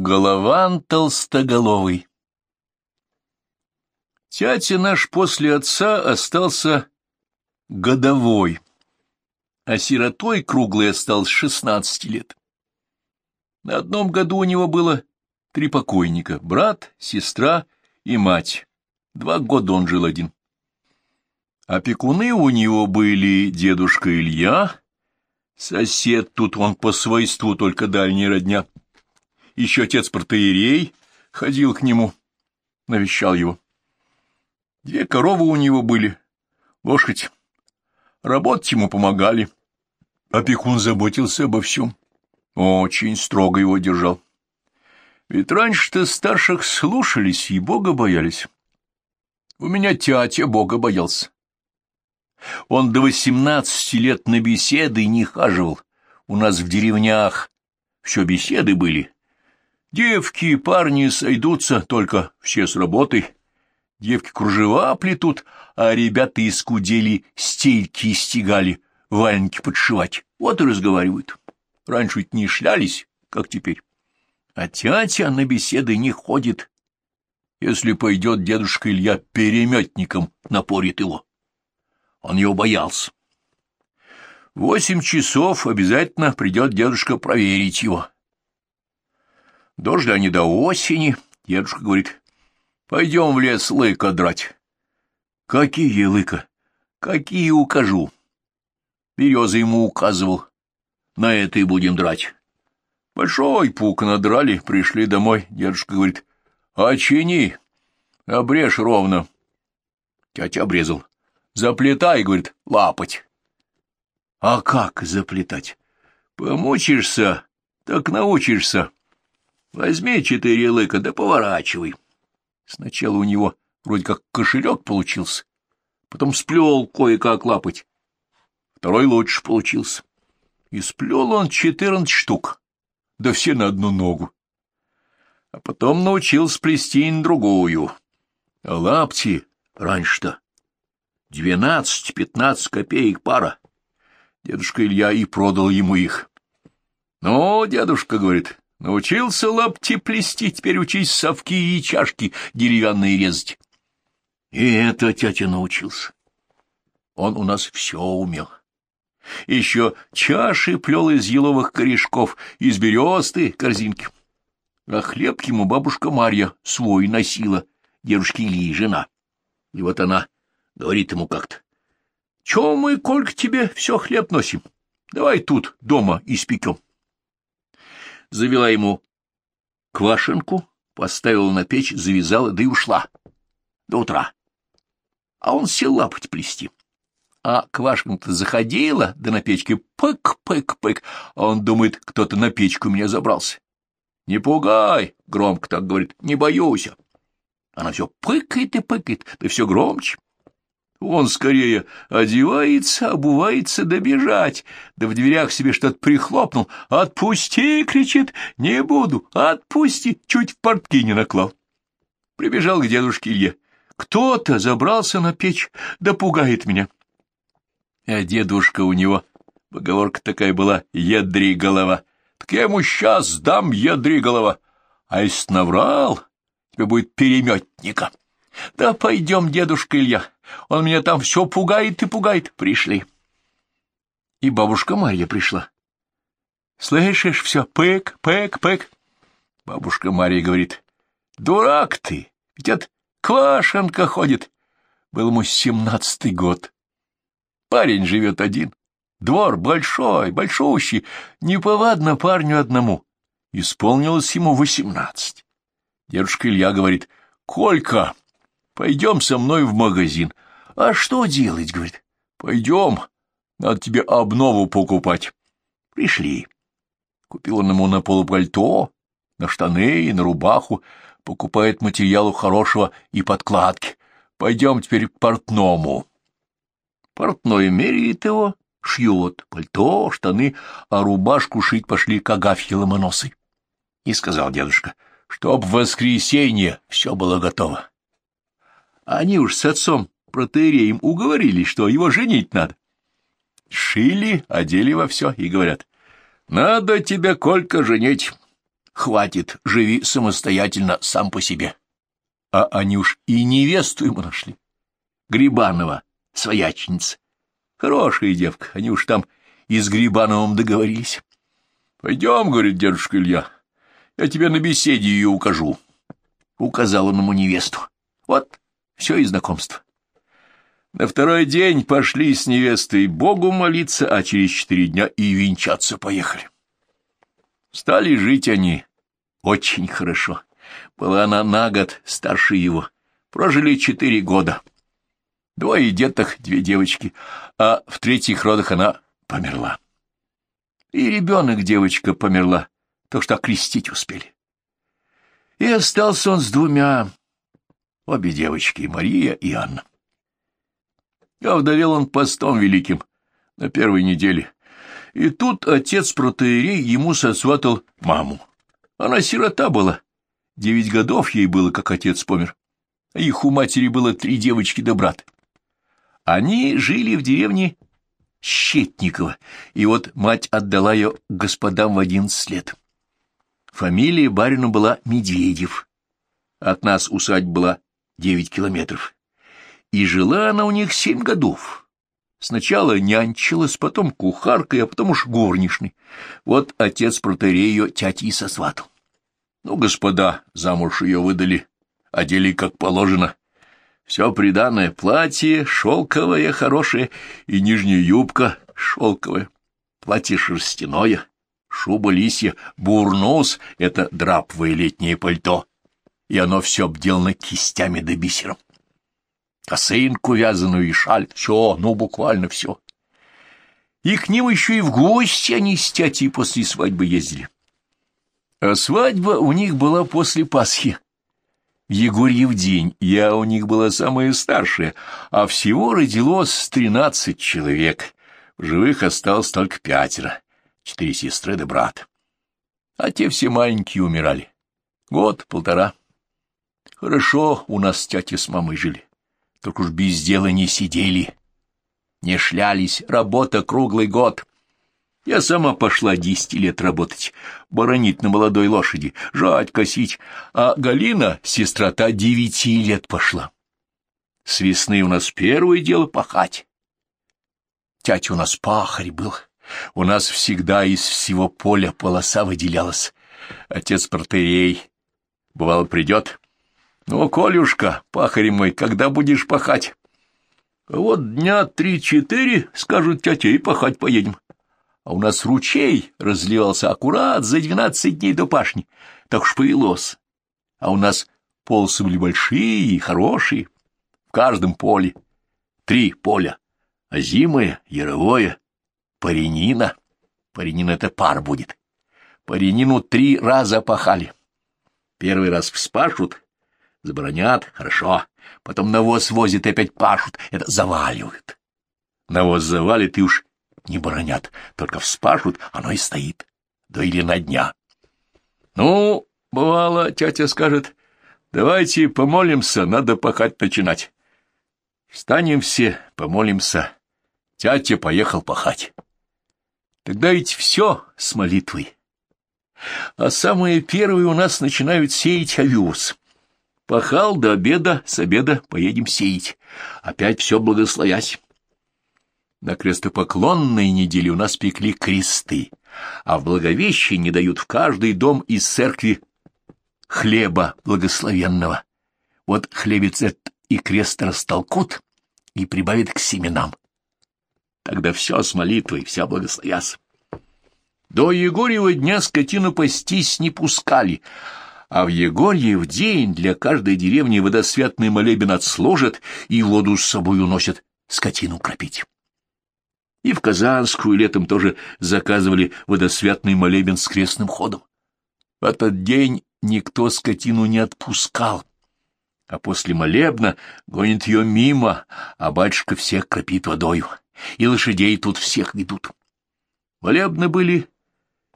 Голован толстоголовый Тятя наш после отца остался годовой, а сиротой круглый остался шестнадцати лет. На одном году у него было три покойника — брат, сестра и мать. Два года он жил один. Опекуны у него были дедушка Илья, сосед тут он по свойству только дальняя родня, еще отец протеерей ходил к нему, навещал его. Две коровы у него были, лошадь. Работать ему помогали. Опекун заботился обо всем. Очень строго его держал. Ведь раньше-то старших слушались и Бога боялись. У меня тятя Бога боялся. Он до восемнадцати лет на беседы не хаживал. У нас в деревнях все беседы были. Девки и парни сойдутся, только все с работой. Девки кружева плетут, а ребята из кудели стельки стегали, валенки подшивать. Вот и разговаривают. Раньше ведь не шлялись, как теперь. А тятя на беседы не ходит. Если пойдет дедушка Илья переметником, напорит его. Он его боялся. Восемь часов обязательно придет дедушка проверить его. Дождь они до осени. Дедушка говорит, пойдем в лес лыка драть. Какие лыка? Какие укажу? Береза ему указывал. На это и будем драть. Большой пук надрали, пришли домой. Дедушка говорит, очини, обрежь ровно. Тятя обрезал. Заплетай, говорит, лапать. А как заплетать? Помучишься, так научишься. Возьми четыре лыка, да поворачивай. Сначала у него вроде как кошелек получился, потом сплел кое-как лапать. Второй лучше получился. И сплел он четырнадцать штук, да все на одну ногу. А потом научился плести на другую. А лапти раньше-то двенадцать-пятнадцать копеек пара. Дедушка Илья и продал ему их. — Ну, дедушка, — говорит, Научился лапти плести, теперь учись совки и чашки деревянные резать. И это тятя научился. Он у нас все умел. Еще чаши плел из еловых корешков, из бересты корзинки. А хлеб ему бабушка Марья свой носила, дедушки Ильи жена. И вот она говорит ему как-то, — Чего мы, Колька, тебе все хлеб носим? Давай тут дома испекем завела ему квашенку, поставила на печь, завязала, да и ушла. До утра. А он сел лапать плести. А квашенка заходила, да на печке пык-пык-пык, а он думает, кто-то на печку меня забрался. «Не пугай!» — громко так говорит. «Не боюсь!» Она все пыкает и пыкает, да все громче. Он скорее одевается, обувается добежать, да в дверях себе что-то прихлопнул. «Отпусти!» — кричит. «Не буду! Отпусти!» Чуть в портки не наклал. Прибежал к дедушке Илье. «Кто-то забрался на печь, да пугает меня». А дедушка у него, поговорка такая была, «Ядри голова». Так я ему сейчас дам ядри голова. А если наврал, тебе будет переметника. Да пойдем, дедушка Илья, он меня там все пугает и пугает. Пришли. И бабушка Марья пришла. Слышишь, все, пык, пык, пык. Бабушка Марья говорит, дурак ты, ведь от Квашенко ходит. Был ему семнадцатый год. Парень живет один. Двор большой, большущий, неповадно парню одному. Исполнилось ему восемнадцать. Дедушка Илья говорит, «Колька, Пойдем со мной в магазин. А что делать, говорит. Пойдем, надо тебе обнову покупать. Пришли. Купил он ему на полупальто, на штаны и на рубаху, покупает материалу хорошего и подкладки. Пойдем теперь к портному. Портной меряет его, шьет пальто, штаны, а рубашку шить пошли к Агафье Ломоносой. И сказал дедушка, чтоб в воскресенье все было готово. Они уж с отцом протеереем уговорили, что его женить надо. Шили, одели во все и говорят, «Надо тебя, Колька, женить. хватит, живи самостоятельно, сам по себе. А они уж и невесту ему нашли. Грибанова, свояченица. Хорошая девка, они уж там и с Грибановым договорились. — Пойдем, — говорит дедушка Илья, — я тебе на беседе ее укажу. Указал он ему невесту. Вот, все и знакомство. На второй день пошли с невестой Богу молиться, а через четыре дня и венчаться поехали. Стали жить они очень хорошо. Была она на год старше его. Прожили четыре года. Двое деток, две девочки, а в третьих родах она померла. И ребенок девочка померла, то что окрестить успели. И остался он с двумя, обе девочки, Мария и Анна. Овдовел он постом великим на первой неделе. И тут отец протеерей ему сосватал маму. Она сирота была. Девять годов ей было, как отец помер. А их у матери было три девочки да брат. Они жили в деревне Щетникова, и вот мать отдала ее господам в одиннадцать лет. Фамилия барина была Медведев. От нас усадьба была девять километров. И жила она у них семь годов. Сначала нянчилась, потом кухаркой, а потом уж горничной. Вот отец протерей ее тяти и сосватал. Ну, господа, замуж ее выдали, одели как положено. Все приданное платье, шелковое, хорошее, и нижняя юбка шелковая, платье шерстяное, шуба лисья, бурнус — это драповое летнее пальто, и оно все обделано кистями да бисером косынку вязаную и шаль, все, ну, буквально все. И к ним еще и в гости они с тятей после свадьбы ездили. А свадьба у них была после Пасхи. В Егорьев день я у них была самая старшая, а всего родилось тринадцать человек. В живых осталось только пятеро, четыре сестры да брат. А те все маленькие умирали. Год, полтора. Хорошо у нас тятя с мамой жили. Только уж без дела не сидели, не шлялись, работа круглый год. Я сама пошла десяти лет работать, боронить на молодой лошади, жать, косить, а Галина, сестра-то, девяти лет пошла. С весны у нас первое дело пахать. Тятя у нас пахарь был, у нас всегда из всего поля полоса выделялась. Отец протерей, бывало, придет, ну, Колюшка, пахарь мой, когда будешь пахать? Вот дня три-четыре, скажут тетя, и пахать поедем. А у нас ручей разливался аккурат за двенадцать дней до пашни. Так уж повелось. А у нас полосы были большие и хорошие. В каждом поле. Три поля. Озимое, яровое, паренина. Паренина — это пар будет. Паренину три раза пахали. Первый раз вспашут, Забронят — хорошо. Потом навоз возят и опять пашут. Это заваливают. Навоз завалит и уж не бронят. Только вспашут, оно и стоит. Да или на дня. Ну, бывало, тетя скажет, давайте помолимся, надо пахать начинать. Встанем все, помолимся. Тятя поехал пахать. Тогда ведь все с молитвой. А самые первые у нас начинают сеять овес. Пахал до обеда, с обеда поедем сеять. Опять все благословясь. На крестопоклонной неделе у нас пекли кресты, а в Благовещении дают в каждый дом из церкви хлеба благословенного. Вот хлебец этот и крест растолкут и прибавит к семенам. Тогда все с молитвой, вся благословясь. До Егорьева дня скотину пастись не пускали, а в Егорьев день для каждой деревни водосвятный молебен отслужат и воду с собой уносят скотину кропить. И в Казанскую летом тоже заказывали водосвятный молебен с крестным ходом. В этот день никто скотину не отпускал, а после молебна гонит ее мимо, а батюшка всех кропит водою, и лошадей тут всех ведут. Молебны были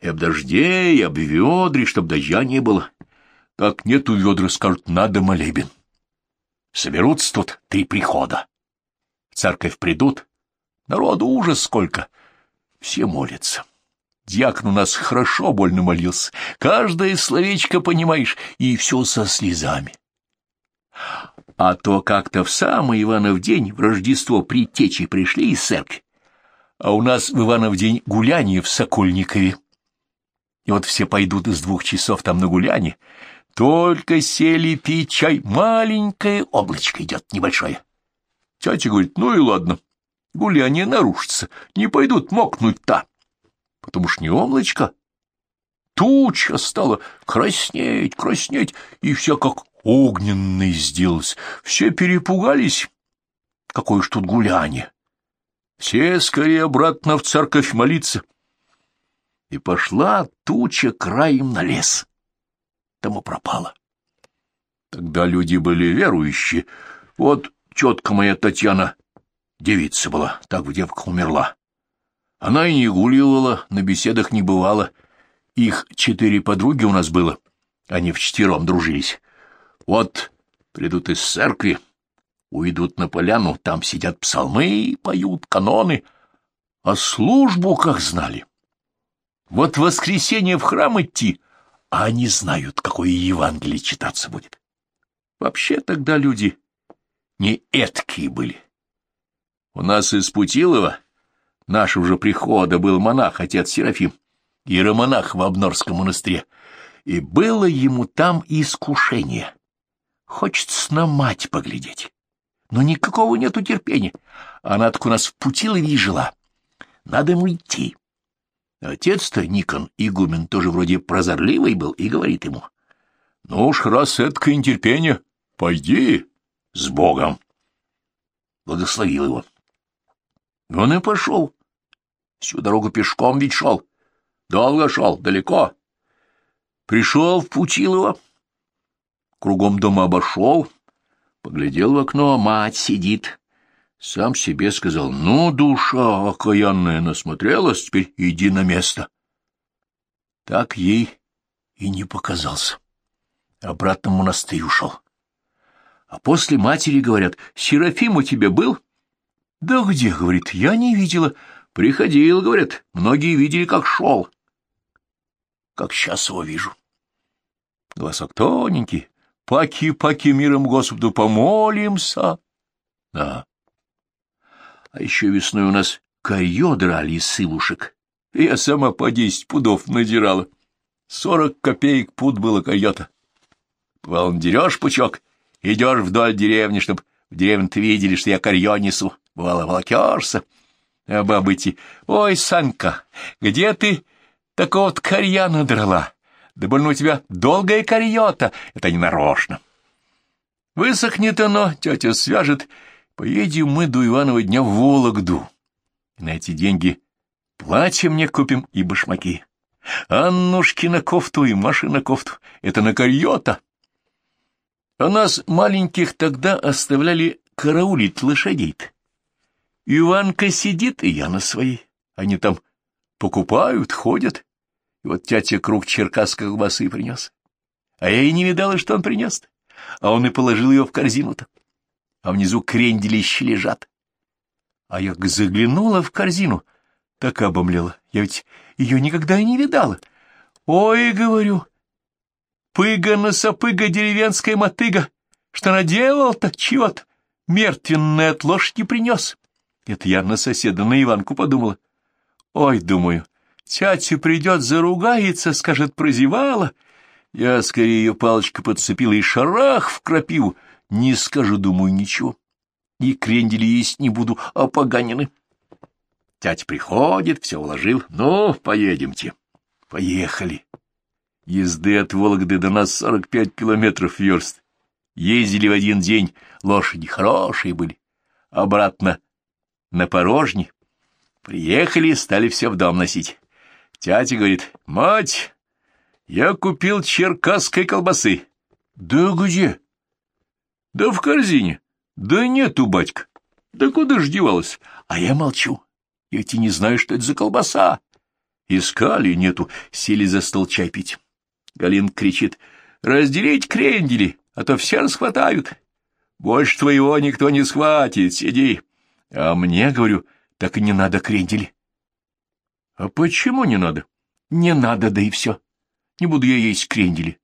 и об дожде, и об ведре, чтоб дождя не было. Как нету ведра, скажут, надо молебен. Соберутся тут три прихода. В церковь придут, народу ужас сколько. Все молятся. Дьякон у нас хорошо больно молился. Каждое словечко понимаешь, и все со слезами. А то как-то в самый Иванов день в Рождество предтечи пришли из церкви, а у нас в Иванов день гуляние в Сокольникове. И вот все пойдут из двух часов там на гуляние. Только сели пить чай, маленькое облачко идет, небольшое. Тетя говорит, ну и ладно, гуляние нарушится, не пойдут мокнуть-то. Потому что не облачко, туча стала краснеть, краснеть, и вся как огненной сделалась. Все перепугались. Какое ж тут гуляние! Все скорее обратно в церковь молиться. И пошла туча краем на лес. Тому пропала. Тогда люди были верующие. Вот тетка моя Татьяна, девица была, так в девках умерла. Она и не гуливала, на беседах не бывала. Их четыре подруги у нас было. Они вчетвером дружились. Вот придут из церкви, уйдут на поляну, там сидят псалмы, поют каноны, а службу как знали. Вот воскресенье в храм идти, а они знают, какое Евангелие читаться будет. Вообще тогда люди не эткие были. У нас из Путилова, нашего же прихода, был монах, отец Серафим, иеромонах в Обнорском монастыре, и было ему там искушение. Хочется на мать поглядеть, но никакого нету терпения. Она так у нас в Путилове жила. Надо ему идти. Отец-то, Никон, игумен, тоже вроде прозорливый был, и говорит ему, «Ну уж, раз это нетерпение, пойди, с Богом. Благословил его. Он и пошел. Всю дорогу пешком ведь шел. Долго шел, далеко. Пришел в Путилово. Кругом дома обошел. Поглядел в окно, мать сидит. Сам себе сказал, ну, душа окаянная насмотрелась, теперь иди на место. Так ей и не показался. Обратно в монастырь ушел. А после матери говорят, Серафим у тебя был? Да где, говорит, я не видела. Приходил, говорят, многие видели, как шел. Как сейчас его вижу. Голосок тоненький. Паки-паки миром Господу помолимся. Да. А еще весной у нас корье драли из сывушек. Я сама по десять пудов надирала. Сорок копеек пуд было койота. Бывало, дерешь пучок — Идешь вдоль деревни, чтоб в деревне-то видели, что я корье несу. Бывало, волокешься. А бабы те, ой, Санька, где ты такого-то корья надрала? Да больно у тебя долгая корье-то, это не нарочно. Высохнет оно, тетя свяжет, поедем мы до Иванова дня в Вологду. На эти деньги платье мне купим и башмаки. Аннушкина кофту и Машина кофту — это на корье-то. А нас, маленьких, тогда оставляли караулить лошадей-то. Иванка сидит, и я на своей. Они там покупают, ходят. И вот тятя круг черкасской колбасы принес. А я и не видала, что он принес -то. А он и положил ее в корзину-то. А внизу кренделища лежат. А я заглянула в корзину, так обомлела. Я ведь ее никогда и не видала. Ой, говорю, Пыга-носопыга деревенская мотыга, что наделал-то чего-то, мертвенное от лошади принес. Это я на соседа, на Иванку подумала. Ой, думаю, тятя придет, заругается, скажет, прозевала. Я скорее ее палочкой подцепила и шарах в крапиву. Не скажу, думаю, ничего. И крендели есть не буду, а поганины. Тятя приходит, все уложил. Ну, поедемте. Поехали. Езды от Вологды до нас сорок пять километров верст. Ездили в один день, лошади хорошие были. Обратно на порожни. Приехали, стали все в дом носить. Тятя говорит, мать, я купил черкасской колбасы. Да где? Да в корзине. Да нету, батька. Да куда ж девалась? А я молчу. Я ведь и не знаю, что это за колбаса. Искали, нету, сели за стол чай пить. Галин кричит. «Разделить крендели, а то все расхватают. Больше твоего никто не схватит, сиди». А мне, говорю, так и не надо крендели. А почему не надо? Не надо, да и все. Не буду я есть крендели.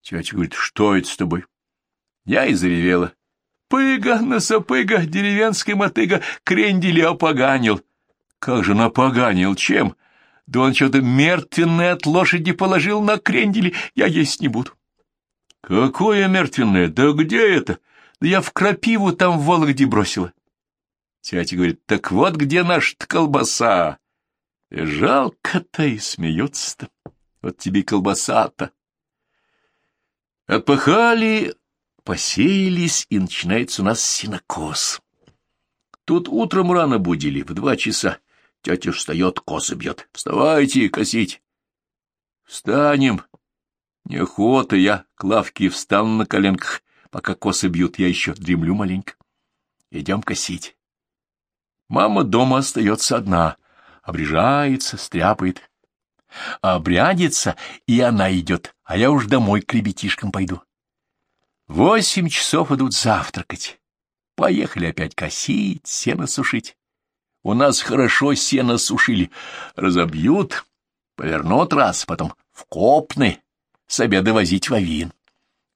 Тетя говорит, что это с тобой? Я и заревела. Пыга, носопыга, деревенский мотыга, крендели опоганил. Как же напоганил, чем? Да он что-то мертвенное от лошади положил на крендели, я есть не буду. Какое мертвенное? Да где это? Да я в крапиву там в Вологде бросила. Тятя говорит, так вот где наша колбаса. Жалко-то и смеется-то. Вот тебе колбаса-то. Отпахали, посеялись, и начинается у нас синокос. Тут утром рано будили, в два часа. Тетя встает, косы бьет. Вставайте, косить. Встанем. Неохота я к лавке встану на коленках. Пока косы бьют, я еще дремлю маленько. Идем косить. Мама дома остается одна, обрежается, стряпает. Обрядится, и она идет, а я уж домой к ребятишкам пойду. Восемь часов идут завтракать. Поехали опять косить, сено сушить. У нас хорошо сено сушили. Разобьют, повернут раз, потом в копны, с обеда возить в Авин.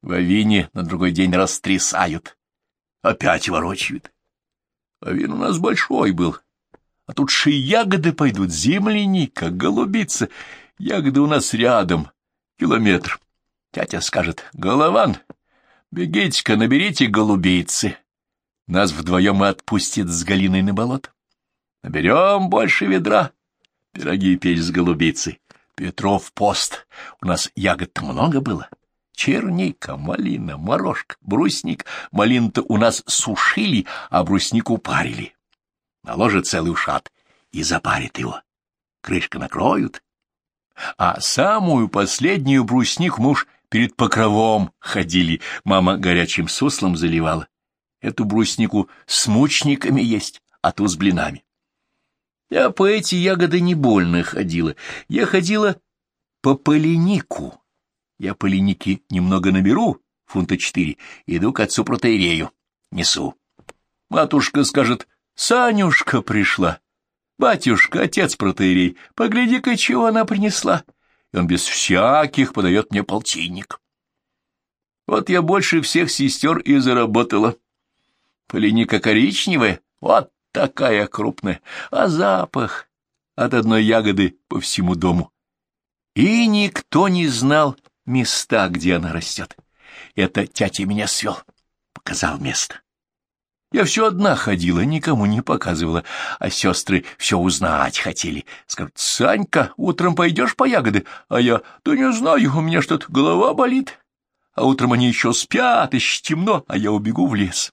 В Авине на другой день растрясают. Опять ворочают. Авин у нас большой был. А тут же ягоды пойдут, земляника, голубица. Ягоды у нас рядом, километр. Тятя скажет, Голован, бегите-ка, наберите голубицы. Нас вдвоем и отпустит с Галиной на болото. Наберем больше ведра, пироги печь с голубицей. Петров пост. У нас ягод много было. Черника, малина, морожка, брусник. Малин-то у нас сушили, а брусник упарили. Наложит целый ушат и запарит его. Крышка накроют. А самую последнюю брусник муж перед покровом ходили. Мама горячим суслом заливала. Эту бруснику с мучниками есть, а ту с блинами. Я по эти ягоды не больно ходила. Я ходила по поленику. Я поленики немного наберу, фунта четыре, иду к отцу протеерею, несу. Матушка скажет, Санюшка пришла. Батюшка, отец протеерей, погляди-ка, чего она принесла. И он без всяких подает мне полтинник. Вот я больше всех сестер и заработала. Полиника коричневая, вот такая крупная, а запах от одной ягоды по всему дому. И никто не знал места, где она растет. Это тятя меня свел, показал место. Я все одна ходила, никому не показывала, а сестры все узнать хотели. Скажут, Санька, утром пойдешь по ягоды? А я, да не знаю, у меня что-то голова болит. А утром они еще спят, еще темно, а я убегу в лес.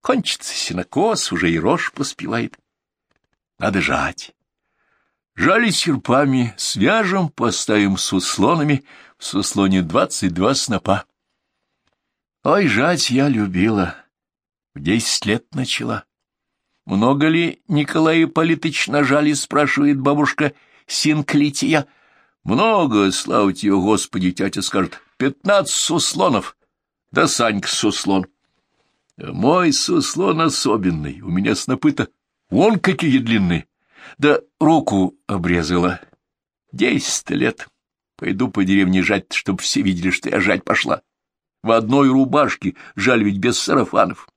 Кончится сенокос, уже и рожь поспевает. Надо жать. Жали серпами, свяжем, поставим с услонами, в суслоне двадцать два снопа. Ой, жать я любила, в десять лет начала. Много ли, Николай Ипполитыч, нажали, спрашивает бабушка Синклития. Много, слава тебе, Господи, тятя скажет, пятнадцать суслонов, да Санька суслон. Мой суслон особенный, у меня снопы-то вон какие длинные. Да руку обрезала. Десять лет. Пойду по деревне жать, чтоб все видели, что я жать пошла. В одной рубашке, жаль ведь без сарафанов.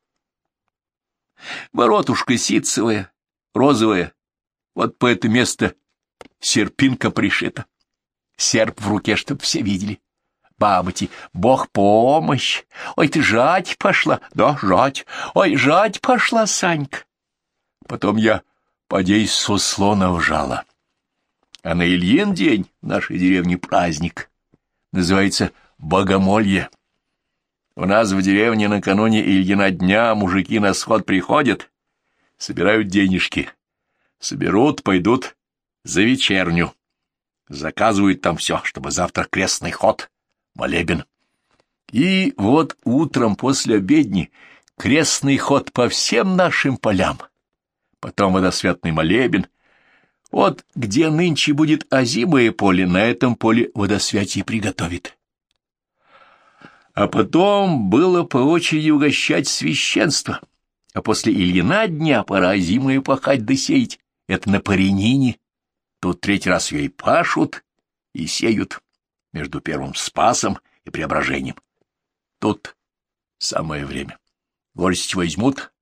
Воротушка ситцевая, розовая. Вот по это место серпинка пришита. Серп в руке, чтоб все видели. Бабати, Бог помощь! Ой, ты жать пошла! Да, жать! Ой, жать пошла, Санька! Потом я, подей, суслона вжала. А на Ильин день в нашей деревне праздник. Называется Богомолье. У нас в деревне накануне Ильина дня мужики на сход приходят, собирают денежки. Соберут, пойдут за вечерню. Заказывают там все, чтобы завтра крестный ход молебен. И вот утром после обедни крестный ход по всем нашим полям, потом водосвятный молебен. Вот где нынче будет озимое поле, на этом поле водосвятие приготовит. А потом было по очереди угощать священство, а после Ильина дня пора озимое пахать да сеять. Это на паренине Тут третий раз ее и пашут, и сеют между первым спасом и преображением. Тут самое время. Горсть возьмут,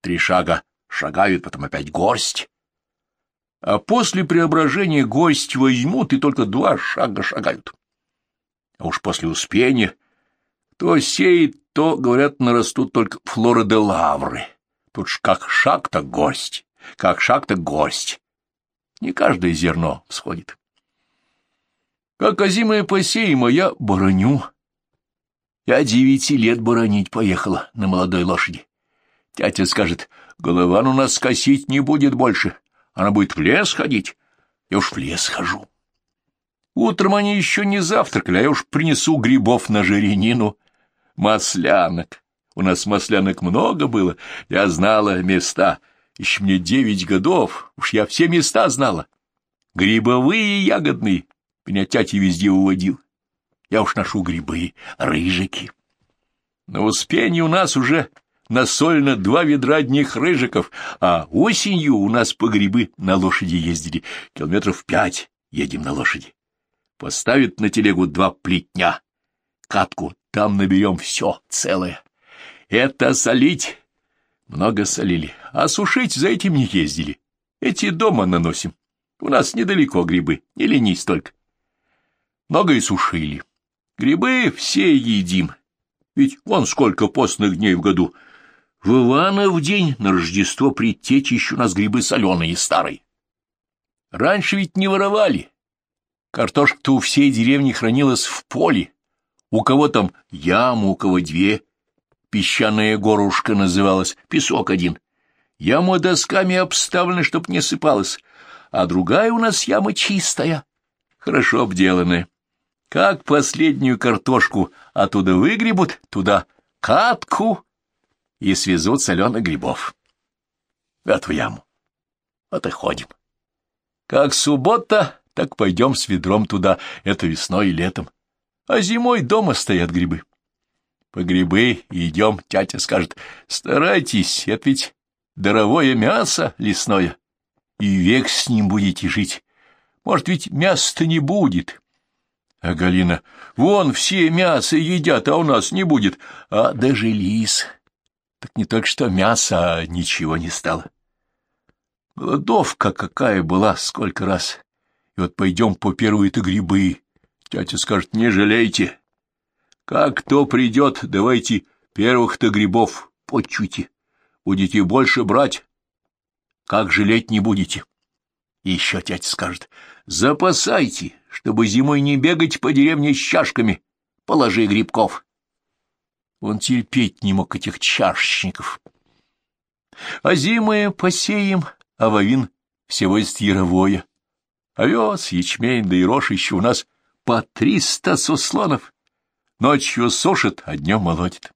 три шага шагают, потом опять горсть. А после преображения гость возьмут и только два шага шагают. А уж после успения то сеет, то, говорят, нарастут только флора де лавры. Тут ж как шаг, так гость, как шаг, так гость. Не каждое зерно всходит. Как озимое посеемо, я бороню. Я девяти лет боронить поехала на молодой лошади. Тятя скажет, голова у нас скосить не будет больше, она будет в лес ходить. Я уж в лес хожу. Утром они еще не завтракали, а я уж принесу грибов на жиренину, маслянок. У нас маслянок много было, я знала места. Еще мне девять годов, уж я все места знала. Грибовые ягодные. Меня тятя везде уводил. Я уж ношу грибы, рыжики. На Успенье у нас уже насольно два ведра одних рыжиков, а осенью у нас по грибы на лошади ездили. Километров пять едем на лошади. Поставят на телегу два плетня. Катку, там наберем все целое. Это солить. Много солили. А сушить за этим не ездили. Эти дома наносим. У нас недалеко грибы, не ленись только. Много и сушили. Грибы все едим. Ведь вон сколько постных дней в году — в Иванов день на Рождество предтечи еще у нас грибы соленые старые. Раньше ведь не воровали. Картошка-то у всей деревни хранилась в поле. У кого там яму, у кого две. Песчаная горушка называлась, песок один. Яма досками обставлена, чтоб не сыпалась, а другая у нас яма чистая, хорошо обделанная. Как последнюю картошку оттуда выгребут, туда катку и свезут соленых грибов. В эту яму. Вот и ходим. Как суббота, так пойдем с ведром туда, это весной и летом. А зимой дома стоят грибы. По грибы идем, тятя скажет, старайтесь, это ведь даровое мясо лесное, и век с ним будете жить. Может, ведь мяса-то не будет. А Галина, вон все мясо едят, а у нас не будет. А даже лис так не только что мясо, а ничего не стало. Голодовка какая была, сколько раз. И вот пойдем по первые-то грибы. Тятя скажет, не жалейте. Как кто придет, давайте первых-то грибов почуйте. Будете больше брать, как жалеть не будете. И еще тятя скажет, запасайте, чтобы зимой не бегать по деревне с чашками, положи грибков. Он терпеть не мог этих чашечников. А зимы посеем, а вовин всего есть яровое. Овес, ячмень, да и рожь еще у нас по триста суслонов. Ночью сушит, а днем молотит.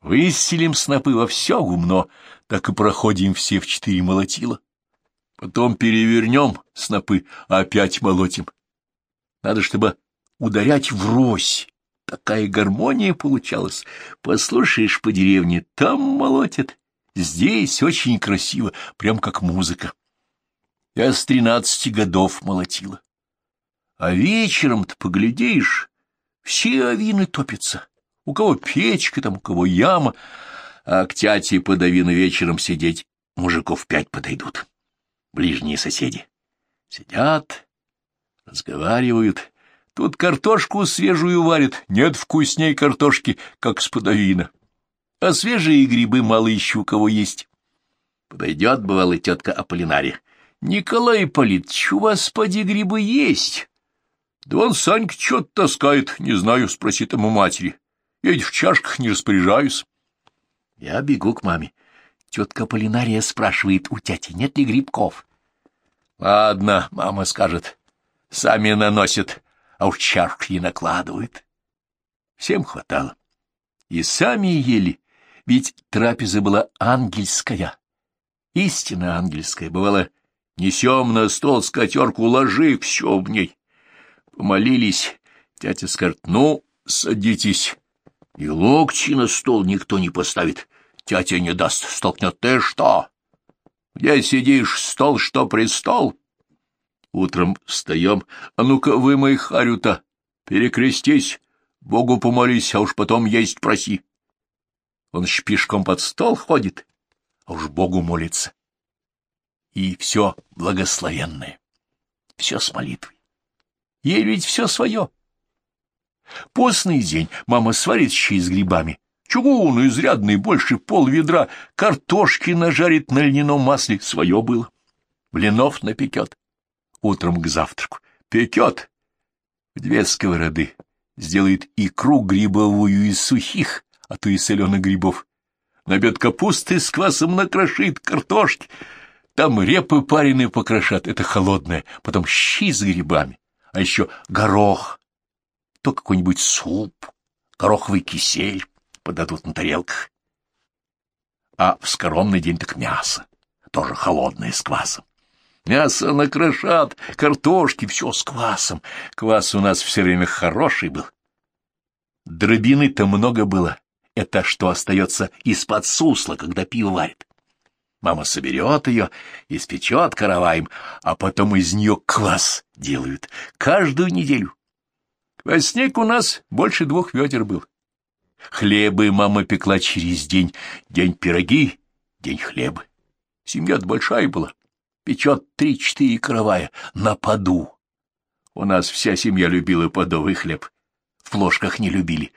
Выселим снопы во все гумно, так и проходим все в четыре молотила. Потом перевернем снопы, а опять молотим. Надо, чтобы ударять врозь, Такая гармония получалась. Послушаешь по деревне, там молотят. Здесь очень красиво, прям как музыка. Я с тринадцати годов молотила. А вечером-то поглядишь, все авины топятся. У кого печка там, у кого яма, а к тяте под авины вечером сидеть мужиков пять подойдут. Ближние соседи. Сидят, разговаривают, Тут картошку свежую варят, нет вкусней картошки, как с подавина. А свежие грибы мало еще у кого есть. Подойдет, бывало, тетка Аполлинария. Николай Ипполитович, у вас, поди, грибы есть? Да он Санька что-то таскает, не знаю, спросит ему матери. Я ведь в чашках не распоряжаюсь. Я бегу к маме. Тетка Аполлинария спрашивает у тети, нет ли грибков. Ладно, мама скажет, сами наносят а уж чашки накладывают. Всем хватало. И сами ели, ведь трапеза была ангельская. Истинно ангельская. Бывало, несем на стол скатерку, ложи все в ней. Помолились, тятя скажет, ну, садитесь. И локти на стол никто не поставит. Тятя не даст, столкнет. Ты что? Где сидишь, стол, что престол? Утром встаем, а ну-ка вымой харю-то, перекрестись, Богу помолись, а уж потом есть проси. Он шпишком под стол ходит, а уж Богу молится. И все благословенное, все с молитвой. Ей ведь все свое. Постный день мама сварит щи с грибами, чугун изрядный, больше пол ведра, картошки нажарит на льняном масле, свое было. Блинов напекет. Утром к завтраку. Пекет. Две сковороды. Сделает икру грибовую из сухих, а то и соленых грибов. Набьет капусты с квасом накрошит, картошки. Там репы пареные покрошат, это холодное. Потом щи с грибами. А еще горох. То какой-нибудь суп, гороховый кисель подадут на тарелках. А в скоромный день так мясо, тоже холодное, с квасом. Мясо накрошат, картошки, все с квасом. Квас у нас все время хороший был. Дробины-то много было. Это что остается из-под сусла, когда пиво варит. Мама соберет ее, испечет караваем, а потом из нее квас делают каждую неделю. Квасник у нас больше двух ведер был. Хлебы мама пекла через день, день пироги, день хлеба. Семья-то большая была печет три-четыре каравая на поду. У нас вся семья любила подовый хлеб, в ложках не любили,